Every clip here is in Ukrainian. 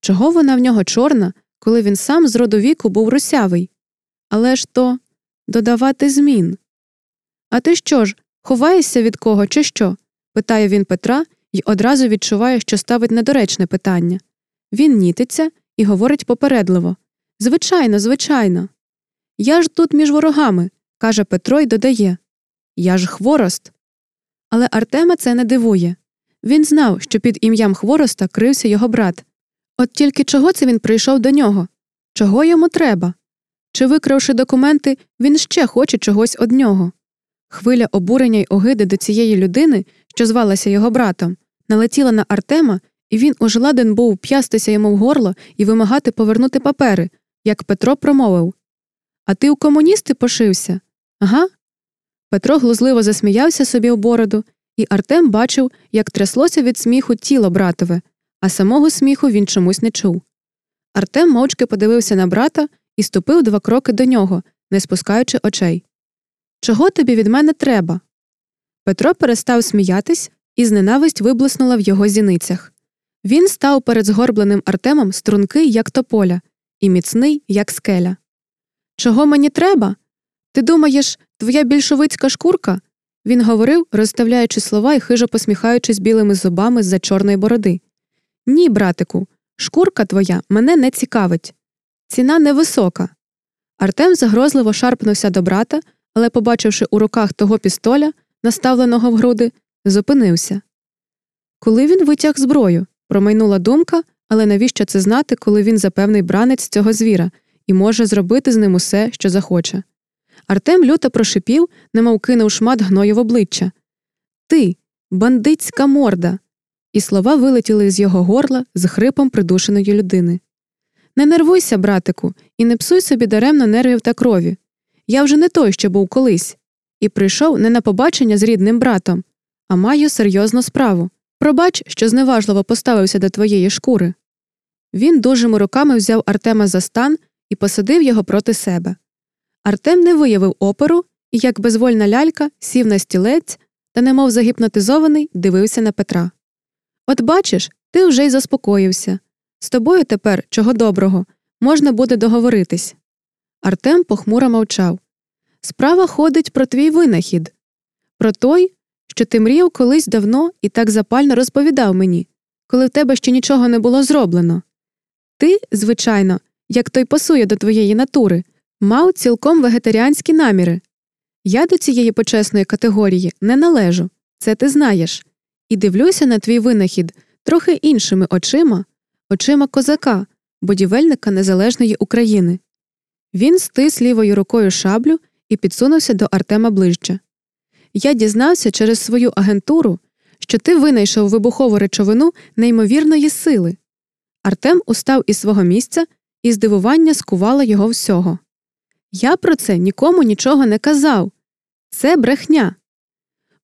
Чого вона в нього чорна, коли він сам з роду віку був русявий? Але ж то додавати змін. А ти що ж, ховаєшся від кого, чи що? питає він Петра і одразу відчуває, що ставить недоречне питання. Він нітиться і говорить попередливо Звичайно, звичайно. Я ж тут між ворогами, каже Петро і додає Я ж хворост. Але Артема це не дивує. Він знав, що під ім'ям хвороста крився його брат. От тільки чого це він прийшов до нього? Чого йому треба? Чи, викравши документи, він ще хоче чогось од нього? Хвиля обурення й огиди до цієї людини, що звалася його братом, налетіла на Артема, і він уж ладен був п'ястися йому в горло і вимагати повернути папери, як Петро промовив А ти у комуністи пошився? Ага. Петро глузливо засміявся собі в бороду, і Артем бачив, як тряслося від сміху тіло братове, а самого сміху він чомусь не чув. Артем мовчки подивився на брата і ступив два кроки до нього, не спускаючи очей. Чого тобі від мене треба? Петро перестав сміятись, і зненависть виблиснула в його зіницях. Він став перед згорбленим Артемом стрункий, як тополя, і міцний, як скеля. Чого мені треба? Ти думаєш, твоя більшовицька шкурка? Він говорив, розставляючи слова і хижо посміхаючись білими зубами з за чорної бороди. Ні, братику, шкурка твоя мене не цікавить. Ціна невисока. Артем загрозливо шарпнувся до брата, але, побачивши у руках того пістоля, наставленого в груди, зупинився. Коли він витяг зброю, промайнула думка, але навіщо це знати, коли він запевний бранець цього звіра і може зробити з ним усе, що захоче. Артем люто прошипів, немов кинув шмат гною в обличчя. Ти, бандитська морда. І слова вилетіли з його горла з хрипом придушеної людини. Не нервуйся, братику, і не псуй собі даремно нервів та крові. Я вже не той, що був колись, і прийшов не на побачення з рідним братом, а маю серйозну справу. Пробач, що зневажливо поставився до твоєї шкури. Він дужими руками взяв Артема за стан і посадив його проти себе. Артем не виявив опору і, як безвольна лялька, сів на стілець та, немов загіпнотизований, дивився на Петра. От бачиш, ти вже й заспокоївся. З тобою тепер, чого доброго, можна буде договоритись. Артем похмуро мовчав. Справа ходить про твій винахід, про той, що ти мріяв колись давно і так запально розповідав мені, коли в тебе ще нічого не було зроблено. Ти, звичайно, як той пасує до твоєї натури, мав цілком вегетаріанські наміри. Я до цієї почесної категорії не належу, це ти знаєш, і дивлюся на твій винахід трохи іншими очима, очима козака, будівельника незалежної України. Він стис лівою рукою шаблю і підсунувся до Артема ближче. Я дізнався через свою агентуру, що ти винайшов вибухову речовину неймовірної сили. Артем устав із свого місця, і здивування скувало його всього. Я про це нікому нічого не казав. Це брехня.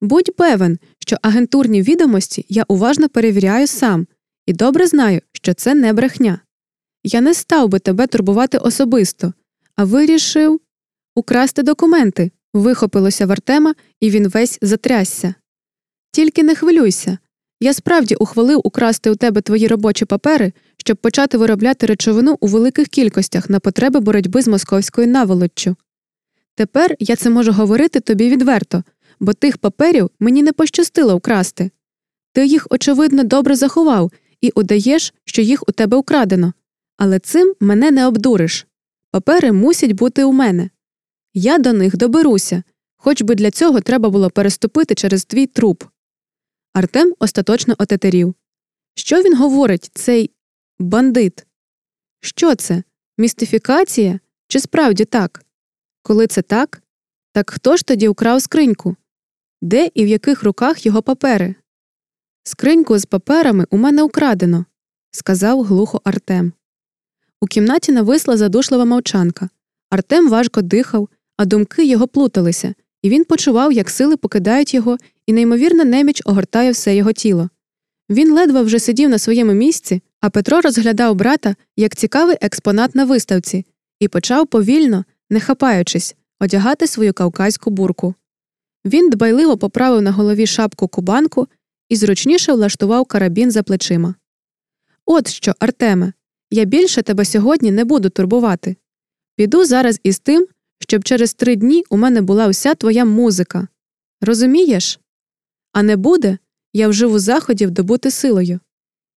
Будь певен, що агентурні відомості я уважно перевіряю сам і добре знаю, що це не брехня. Я не став би тебе турбувати особисто, а вирішив украсти документи. Вихопилося в Артема, і він весь затрясся. Тільки не хвилюйся. Я справді ухвалив украсти у тебе твої робочі папери, щоб почати виробляти речовину у великих кількостях на потреби боротьби з московською наволоччю. Тепер я це можу говорити тобі відверто, бо тих паперів мені не пощастило вкрасти. Ти їх, очевидно, добре заховав і удаєш, що їх у тебе украдено. Але цим мене не обдуриш. Папери мусять бути у мене. Я до них доберуся, хоч би для цього треба було переступити через твій труп. Артем остаточно отетерів. Що він говорить, цей бандит? Що це? Містифікація? Чи справді так? Коли це так, так хто ж тоді украв скриньку? Де і в яких руках його папери? Скриньку з паперами у мене украдено, сказав глухо Артем. У кімнаті нависла задушлива мовчанка. Артем важко дихав, а думки його плуталися, і він почував, як сили покидають його, і неймовірна неміч огортає все його тіло. Він ледве вже сидів на своєму місці, а Петро розглядав брата як цікавий експонат на виставці, і почав повільно, не хапаючись, одягати свою кавказьку бурку. Він дбайливо поправив на голові шапку кубанку і зручніше влаштував карабін за плечима. От що, Артеме, я більше тебе сьогодні не буду турбувати. Піду зараз із тим, щоб через три дні у мене була вся твоя музика. Розумієш? А не буде, я вживу заходів добути силою.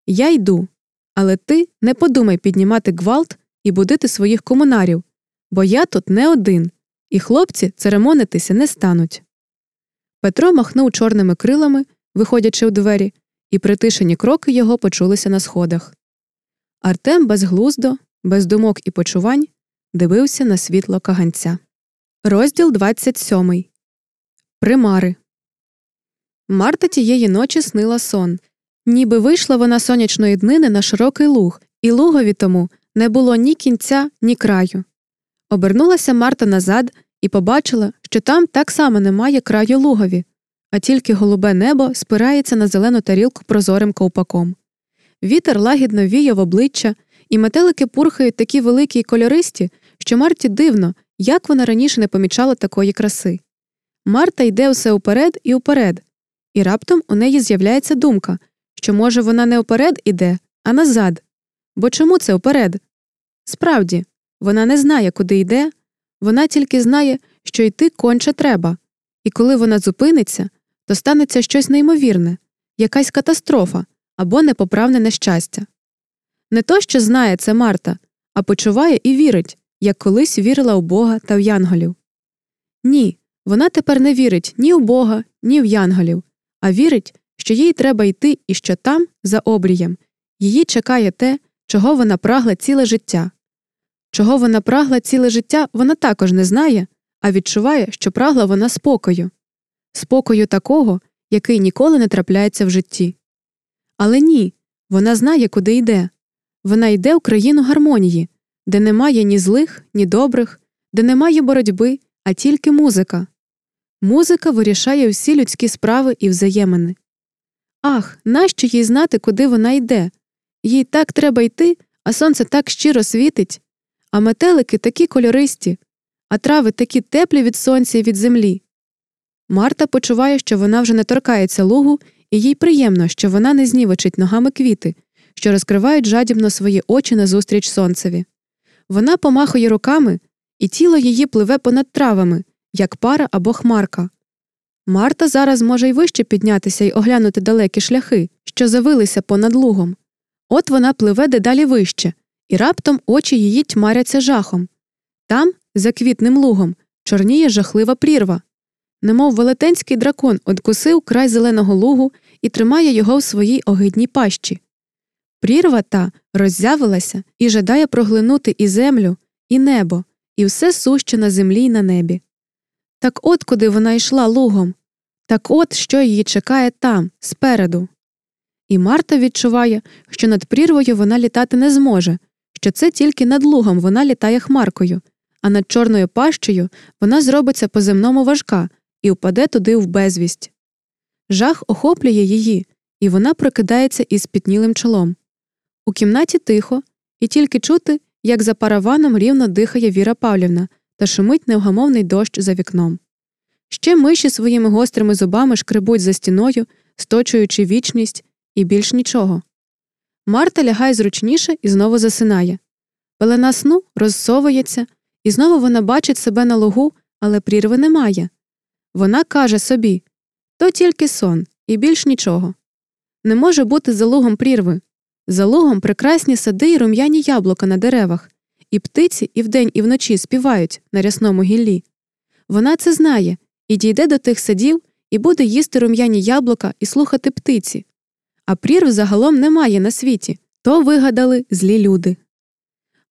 Я йду, але ти не подумай піднімати гвалт і будити своїх комунарів, бо я тут не один, і хлопці церемонитися не стануть. Петро махнув чорними крилами, виходячи у двері, і притишені кроки його почулися на сходах. Артем безглуздо, без думок і почувань дивився на світло каганця. Розділ 27. Примари. Марта тієї ночі снила сон. Ніби вийшла вона сонячної днини на широкий луг, і лугові тому не було ні кінця, ні краю. Обернулася Марта назад і побачила, що там так само немає краю лугові, а тільки голубе небо спирається на зелену тарілку прозорим ковпаком. Вітер лагідно віє в обличчя, і метелики пурхають такі великі й кольористі, що Марті дивно, як вона раніше не помічала такої краси. Марта йде усе уперед і уперед, і раптом у неї з'являється думка, що, може, вона не уперед іде, а назад. Бо чому це уперед? Справді, вона не знає, куди йде, вона тільки знає, що йти конче треба, і коли вона зупиниться, то станеться щось неймовірне, якась катастрофа або непоправне нещастя. Не то, що знає це Марта, а почуває і вірить, як колись вірила у Бога та в янголів. Ні, вона тепер не вірить ні у Бога, ні в янголів, а вірить, що їй треба йти і що там, за обрієм, її чекає те, чого вона прагла ціле життя. Чого вона прагла ціле життя, вона також не знає, а відчуває, що прагла вона спокою, спокою такого, який ніколи не трапляється в житті. Але ні, вона знає, куди йде. Вона йде в країну гармонії, де немає ні злих, ні добрих, де немає боротьби, а тільки музика. Музика вирішає всі людські справи і взаємини. Ах, нащо їй знати, куди вона йде? Їй так треба йти, а сонце так щиро світить, а метелики такі кольористі, а трави такі теплі від сонця і від землі. Марта почуває, що вона вже не торкається лугу, і їй приємно, що вона не знівечить ногами квіти, що розкривають жадібно свої очі назустріч сонцеві. Вона помахує руками, і тіло її пливе понад травами, як пара або хмарка. Марта зараз може й вище піднятися й оглянути далекі шляхи, що завилися понад лугом. От вона пливе дедалі вище, і раптом очі її тьмаряться жахом. Там, за квітним лугом, чорніє жахлива прірва. Немов велетенський дракон откусив край зеленого лугу і тримає його в своїй огидній пащі. Прірва та роззявилася і жадає проглинути і землю, і небо, і все суще на землі й на небі. Так от куди вона йшла лугом, так от що її чекає там, спереду. І Марта відчуває, що над прірвою вона літати не зможе, що це тільки над лугом вона літає хмаркою, а над чорною пащею вона зробиться по земному важка і впаде туди в безвість. Жах охоплює її, і вона прокидається із спітнілим чолом. У кімнаті тихо, і тільки чути, як за параваном рівно дихає Віра Павлівна та шумить невгамовний дощ за вікном. Ще миші своїми гострими зубами шкребуть за стіною, сточуючи вічність, і більш нічого. Марта лягає зручніше і знову засинає. Пелена сну розсовується, і знову вона бачить себе на лугу, але прірви немає. Вона каже собі то тільки сон, і більш нічого. Не може бути за лугом прірви. За лугом прекрасні сади й рум'яні яблука на деревах, і птиці і вдень, і вночі співають на рясному гіллі. Вона це знає і дійде до тих садів і буде їсти рум'яні яблука і слухати птиці. А прірв загалом немає на світі то вигадали злі люди.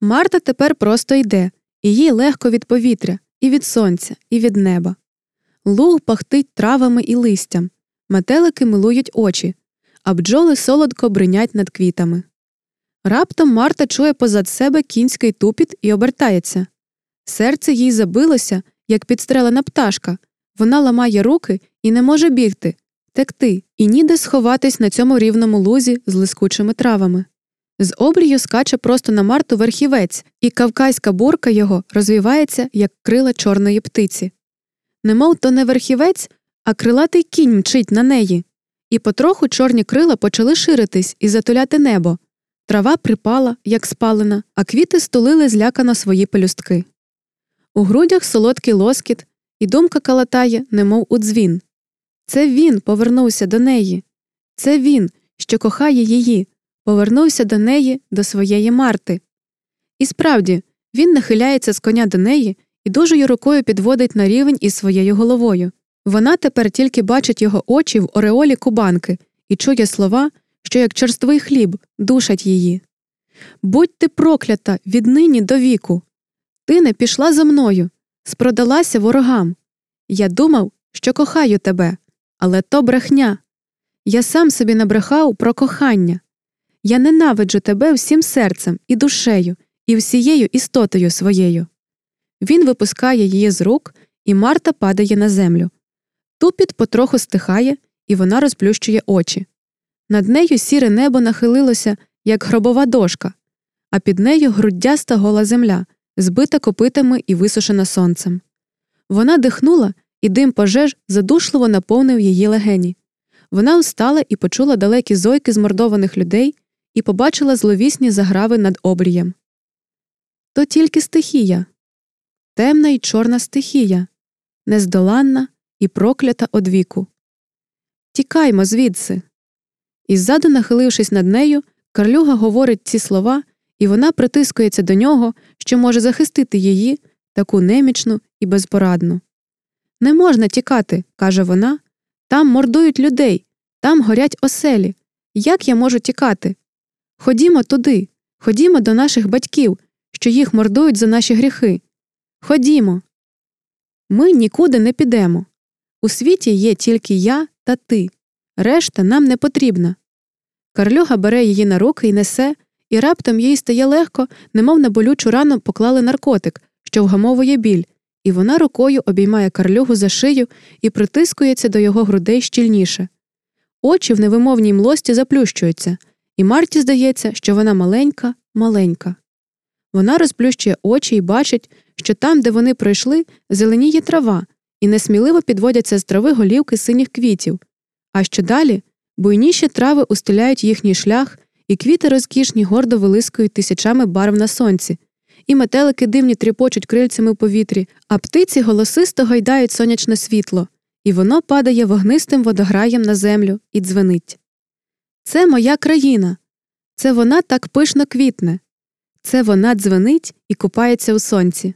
Марта тепер просто йде, і їй легко від повітря, і від сонця, і від неба. Луг пахтить травами і листям, метелики милують очі, а бджоли солодко бринять над квітами. Раптом Марта чує позад себе кінський тупіт і обертається. Серце їй забилося, як підстрелена пташка. Вона ламає руки і не може бігти, текти, і ніде сховатись на цьому рівному лузі з лискучими травами. З обрію скаче просто на Марту верхівець, і кавказька бурка його розвівається, як крила чорної птиці. Немов то не верхівець, а крилатий кінь мчить на неї, і потроху чорні крила почали ширитись і затуляти небо. Трава припала, як спалена, а квіти стулили злякано свої пелюстки. У грудях солодкий лоскіт, і думка калатає, немов у дзвін. Це він повернувся до неї. Це він, що кохає її, повернувся до неї, до своєї Марти. І справді, він нахиляється з коня до неї і дужою рукою підводить на рівень із своєю головою. Вона тепер тільки бачить його очі в ореолі кубанки і чує слова, що як черствий хліб душать її. Будь ти проклята віднині до віку. Ти не пішла за мною, спродалася ворогам. Я думав, що кохаю тебе, але то брехня. Я сам собі набрехав про кохання. Я ненавиджу тебе всім серцем і душею, і всією істотою своєю. Він випускає її з рук, і Марта падає на землю. Тупіт потроху стихає, і вона розплющує очі. Над нею сіре небо нахилилося, як гробова дошка, а під нею груддяста гола земля, збита копитами і висушена сонцем. Вона дихнула, і дим пожеж задушливо наповнив її легені. Вона устала і почула далекі зойки змордованих людей і побачила зловісні заграви над обрієм. То тільки стихія, темна й чорна стихія, нездоланна і проклята одвіку. Тікаймо звідси. І ззаду, нахилившись над нею, Карлюга говорить ці слова, і вона притискується до нього, що може захистити її, таку немічну і безпорадну. Не можна тікати, каже вона. Там мордують людей, там горять оселі. Як я можу тікати? Ходімо туди, ходімо до наших батьків, що їх мордують за наші гріхи. Ходімо. Ми нікуди не підемо. У світі є тільки я та ти. Решта нам не потрібна. Карлюга бере її на руки і несе, і раптом їй стає легко, немов на болючу рану поклали наркотик, що вгамовує біль, і вона рукою обіймає карлюгу за шию і притискується до його грудей щільніше. Очі в невимовній млості заплющуються, і Марті здається, що вона маленька, маленька. Вона розплющує очі і бачить, що там, де вони пройшли, зеленіє трава, і несміливо підводяться з трави голівки синіх квітів. А що далі буйніші трави устеляють їхній шлях, і квіти розкішні гордо вилискують тисячами барв на сонці, і метелики дивні тріпочуть крильцями в повітрі, а птиці голосисто гайдають сонячне світло, і воно падає вогнистим водограєм на землю і дзвенить. Це моя країна. Це вона так пишно квітне. Це вона дзвенить і купається у сонці.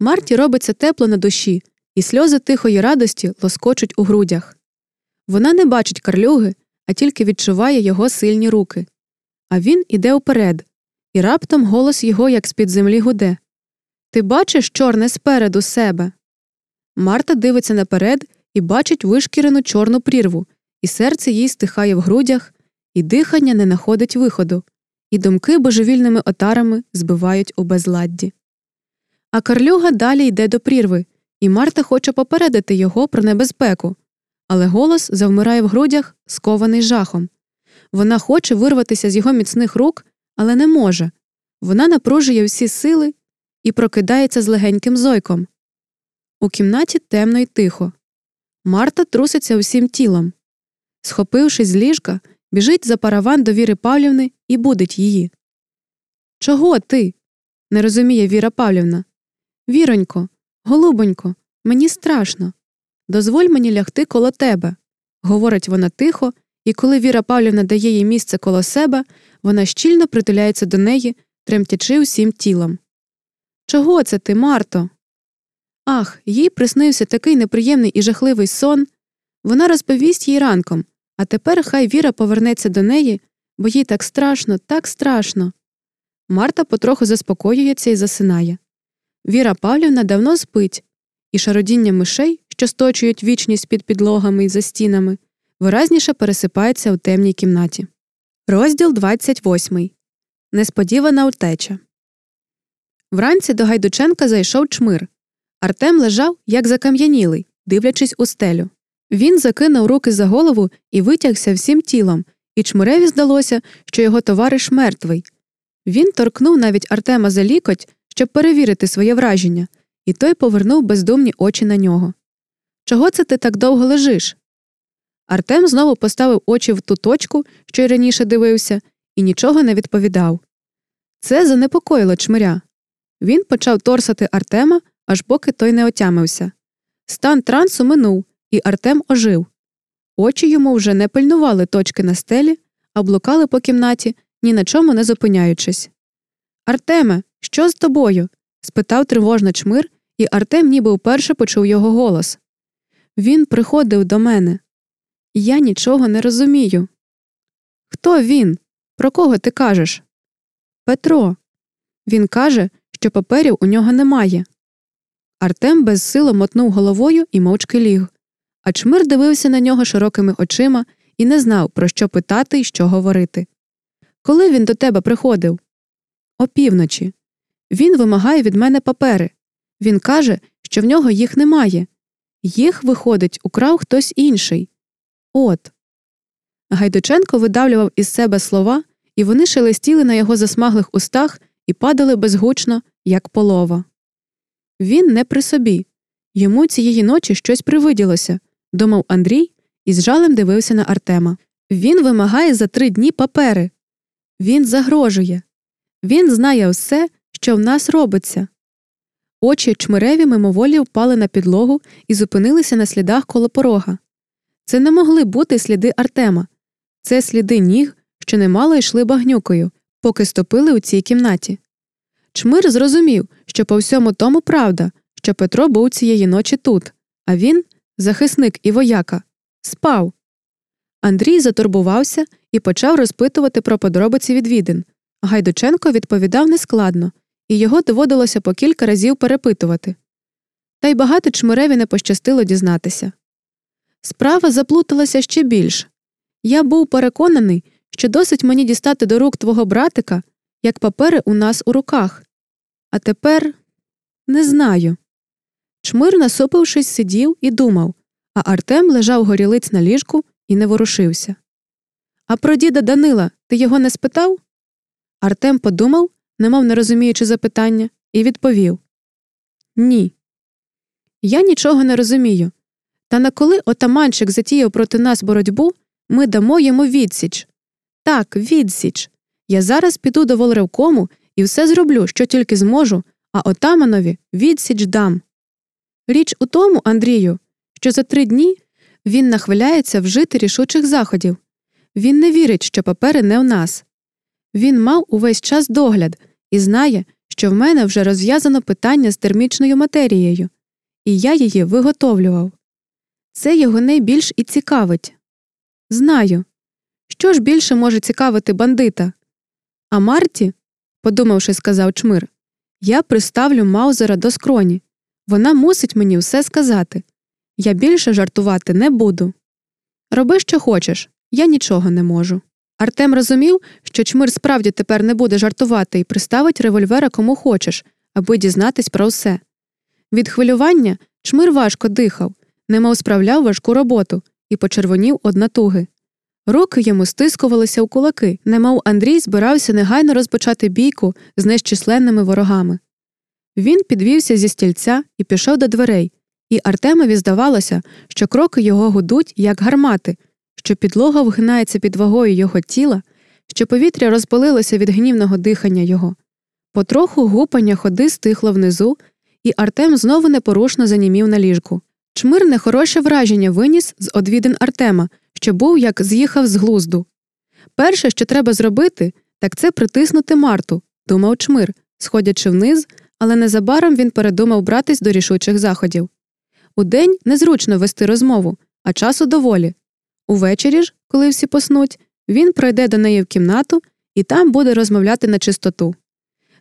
Марті робиться тепло на душі, і сльози тихої радості лоскочуть у грудях. Вона не бачить карлюги, а тільки відчуває його сильні руки. А він іде уперед, і раптом голос його, як з під землі, гуде Ти бачиш чорне спереду себе. Марта дивиться наперед і бачить вишкірену чорну прірву, і серце їй стихає в грудях, і дихання не находить виходу, і думки божевільними отарами збивають у безладді. А Карлюга далі йде до прірви, і Марта хоче попередити його про небезпеку. Але голос завмирає в грудях, скований жахом. Вона хоче вирватися з його міцних рук, але не може. Вона напружує всі сили і прокидається з легеньким зойком. У кімнаті темно й тихо. Марта труситься усім тілом. Схопившись з ліжка, біжить за параван до Віри Павлівни і будить її. Чого ти? не розуміє Віра Павлівна. Віронько, голубонько, мені страшно. Дозволь мені лягти коло тебе, говорить вона тихо, і коли Віра Павлівна дає їй місце коло себе, вона щільно притуляється до неї, тремтячи усім тілом. Чого це ти, Марто? Ах, їй приснився такий неприємний і жахливий сон. Вона розповість їй ранком, а тепер хай Віра повернеться до неї, бо їй так страшно, так страшно. Марта потроху заспокоюється і засинає. Віра Павлівна давно спить, і шародіння мишей, що сточують вічність під підлогами і за стінами, виразніше пересипається у темній кімнаті. Розділ 28. Несподівана утеча. Вранці до Гайдученка зайшов чмир. Артем лежав, як закам'янілий, дивлячись у стелю. Він закинув руки за голову і витягся всім тілом, і чмиреві здалося, що його товариш мертвий. Він торкнув навіть Артема за лікоть, щоб перевірити своє враження, і той повернув бездумні очі на нього. Чого це ти так довго лежиш? Артем знову поставив очі в ту точку, що й раніше дивився, і нічого не відповідав. Це занепокоїло чмиря. Він почав торсати Артема, аж поки той не отямився. Стан трансу минув, і Артем ожив. Очі йому вже не пильнували точки на стелі, а блукали по кімнаті, ні на чому не зупиняючись. Артеме, що з тобою? спитав тривожно чмир, і Артем ніби вперше почув його голос. Він приходив до мене. Я нічого не розумію. Хто він? Про кого ти кажеш? Петро. Він каже, що паперів у нього немає. Артем безсило мотнув головою і мовчки ліг. А чмир дивився на нього широкими очима і не знав, про що питати і що говорити. Коли він до тебе приходив? Опівночі. Він вимагає від мене папери. Він каже, що в нього їх немає. Їх, виходить, украв хтось інший. От. Гайдученко видавлював із себе слова, і вони шелестіли на його засмаглих устах і падали безгучно, як полова. Він не при собі. Йому цієї ночі щось привиділося, думав Андрій і з жалем дивився на Артема. Він вимагає за три дні папери. Він загрожує. Він знає все, що в нас робиться. Очі чмиреві мимоволі впали на підлогу і зупинилися на слідах коло порога. Це не могли бути сліди Артема, це сліди ніг, що немало йшли багнюкою, поки ступили у цій кімнаті. Чмир зрозумів, що по всьому тому правда, що Петро був цієї ночі тут, а він, захисник і вояка, спав. Андрій затурбувався і почав розпитувати про подробиці відвідин. Гайдученко відповідав нескладно, і його доводилося по кілька разів перепитувати. Та й багато чмиреві не пощастило дізнатися. Справа заплуталася ще більш. Я був переконаний, що досить мені дістати до рук твого братика, як папери у нас у руках. А тепер не знаю. Чмир, насупившись, сидів і думав, а Артем лежав горілиць на ліжку і не ворушився. А про діда Данила ти його не спитав? Артем подумав, немов не розуміючи запитання, і відповів Ні. Я нічого не розумію. Та на коли отаманчик затіяв проти нас боротьбу, ми дамо йому відсіч. Так, відсіч. Я зараз піду до волревкому і все зроблю, що тільки зможу, а отаманові відсіч дам. Річ у тому, Андрію, що за три дні він нахвиляється вжити рішучих заходів. Він не вірить, що папери не в нас. Він мав увесь час догляд і знає, що в мене вже розв'язано питання з термічною матерією, і я її виготовлював. Це його найбільш і цікавить. Знаю. Що ж більше може цікавити бандита? А Марті, подумавши, сказав чмир, я приставлю Маузера до скроні. Вона мусить мені все сказати. Я більше жартувати не буду. Роби, що хочеш, я нічого не можу. Артем розумів, що чмир справді тепер не буде жартувати і приставить револьвера кому хочеш, аби дізнатись про все. Від хвилювання чмир важко дихав, немов справляв важку роботу і почервонів од натуги. Руки йому стискувалися у кулаки, немов Андрій збирався негайно розпочати бійку з нещисленними ворогами. Він підвівся зі стільця і пішов до дверей, і Артемові здавалося, що кроки його гудуть, як гармати, що підлога вгинається під вагою його тіла, що повітря розпалилося від гнівного дихання його. Потроху гупання ходи стихло внизу, і Артем знову непорушно занімів на ліжку. Чмир нехороше враження виніс з одвідин Артема, що був як з'їхав з глузду. Перше, що треба зробити, так це притиснути Марту, думав чмир, сходячи вниз, але незабаром він передумав братись до рішучих заходів. Удень незручно вести розмову, а часу доволі. Увечері ж, коли всі поснуть, він пройде до неї в кімнату і там буде розмовляти на чистоту.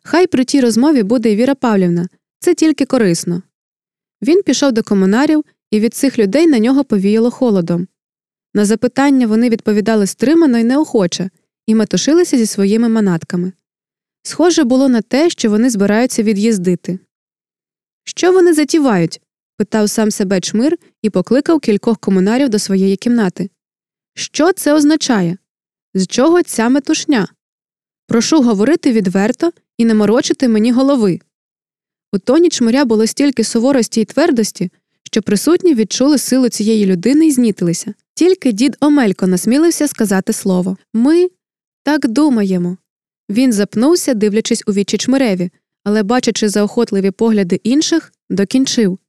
Хай при тій розмові буде й Віра Павлівна, це тільки корисно. Він пішов до комунарів, і від цих людей на нього повіяло холодом. На запитання вони відповідали стримано й неохоче і метушилися зі своїми манатками. Схоже було на те, що вони збираються від'їздити. Що вони затівають? питав сам себе чмир і покликав кількох комунарів до своєї кімнати. Що це означає? З чого ця метушня? Прошу говорити відверто і не морочити мені голови. У тоні чмиря було стільки суворості й твердості, що присутні відчули силу цієї людини і знітилися. Тільки дід Омелько насмілився сказати слово Ми Так думаємо. Він запнувся, дивлячись у вічі чмиреві, але, бачачи заохотливі погляди інших, докінчив